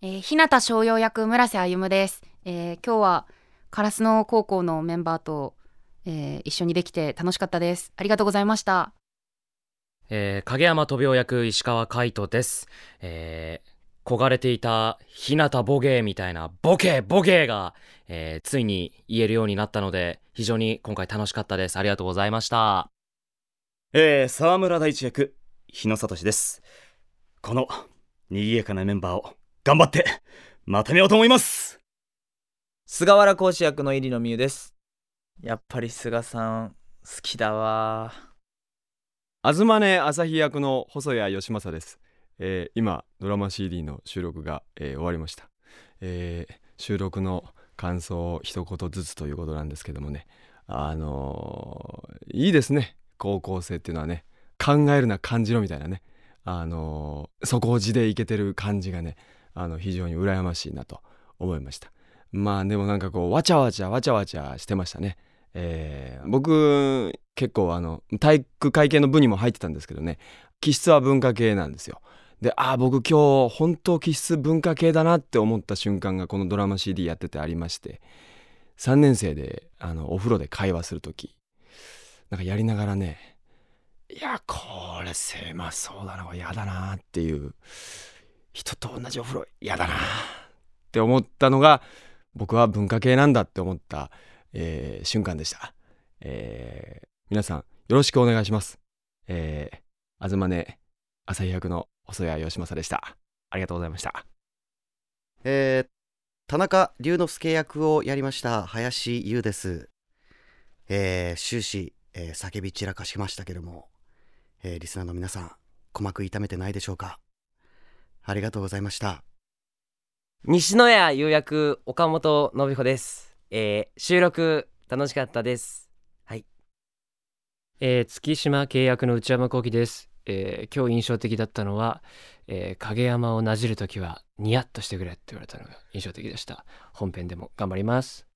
えー、日向翔陽役村瀬歩です、えー、今日は烏野高校のメンバーと、えー、一緒にできて楽しかったです。ありがとうございました。えー、影山飛雄役石川海人です、えー、焦がれていた日向ボゲーみたいなボケボゲーが、えー、ついに言えるようになったので非常に今回楽しかったです。ありがとうございました。えー、沢村大地役日野聡です。この賑やかなメンバーを頑張ってまとめようと思います。菅原講師役の入野美優です。やっぱり菅さん好きだわ。東根朝日役の細谷義正です、えー、今ドラマ CD の収録が、えー、終わりました、えー、収録の感想を一言ずつということなんですけどもね。あのいいですね。高校生っていうのはね。考えるな感じろみたいなね。あの底地でいけてる感じがねあの非常に羨ましいなと思いました。まあでもなんかこうわちゃわちゃわちゃわちゃしてましたね。えー、僕結構あの体育会系の部にも入ってたんですけどね。気質は文化系なんですよ。でああ僕今日本当気質文化系だなって思った瞬間がこのドラマ CD やっててありまして。3年生であのお風呂で会話する時。なんかやりながらねいやこれ狭そうだな嫌だなっていう人と同じお風呂嫌だな。って思ったのが僕は文化系なんだって思った、えー、瞬間でした、えー、皆さんよろしくお願いします。えー、あずまね朝日役の細谷義正でした。ありがとうございました。えー、田中龍之介役をやりました林優です。えー、終始、えー、叫び散らかしましたけども、えー、リスナーの皆さん鼓膜痛めてないでしょうか？ありがとうございました。西野屋有役岡本信穂です、えー、収録楽しかったです。はい。えー、月島契約の内山幸喜です、えー、今日印象的だったのは、えー、影山をなじるときはニヤッとしてくれって言われたのが印象的でした。本編でも頑張ります。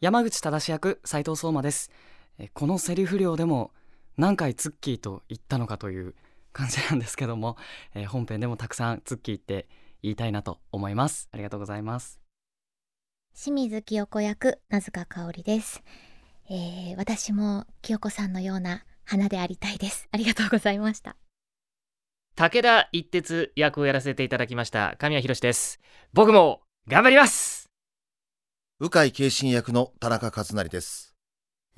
山口正役斉藤相馬です、えー、このセリフ量でも何回ツッキーと言ったのかという感じなんですけども、えー、本編でもたくさんツッキーって言いたいなと思います。ありがとうございます。清水清子役名塚香織です、えー、私も清子さんのような花でありたいです。ありがとうございました。武田一徹役をやらせていただきました神谷博です。僕も頑張ります。鵜飼慶信役の田中勝成です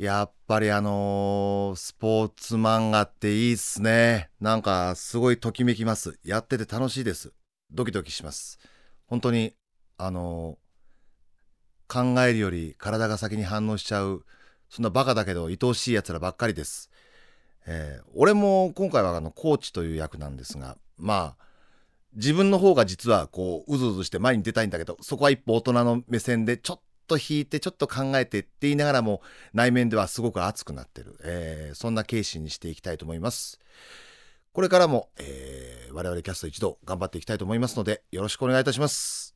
やっぱりあのー、スポーツ漫画っていいっすね。なんかすごいときめきます。やってて楽しいです。ドキドキします。本当に、あのー、考えるより体が先に反応しちゃう、そんなバカだけど愛おしい奴らばっかりです。えー、俺も今回はあのコーチという役なんですが、まあ、自分の方が実はこう、うずうずして前に出たいんだけど、そこは一歩大人の目線でちょっと引いてちょっと考えてって言いながらも内面ではすごく熱くなってる、えー、そんなケースにしていきたいと思います。これからも、えー、我々キャスト一同頑張っていきたいと思いますのでよろしくお願いいたします。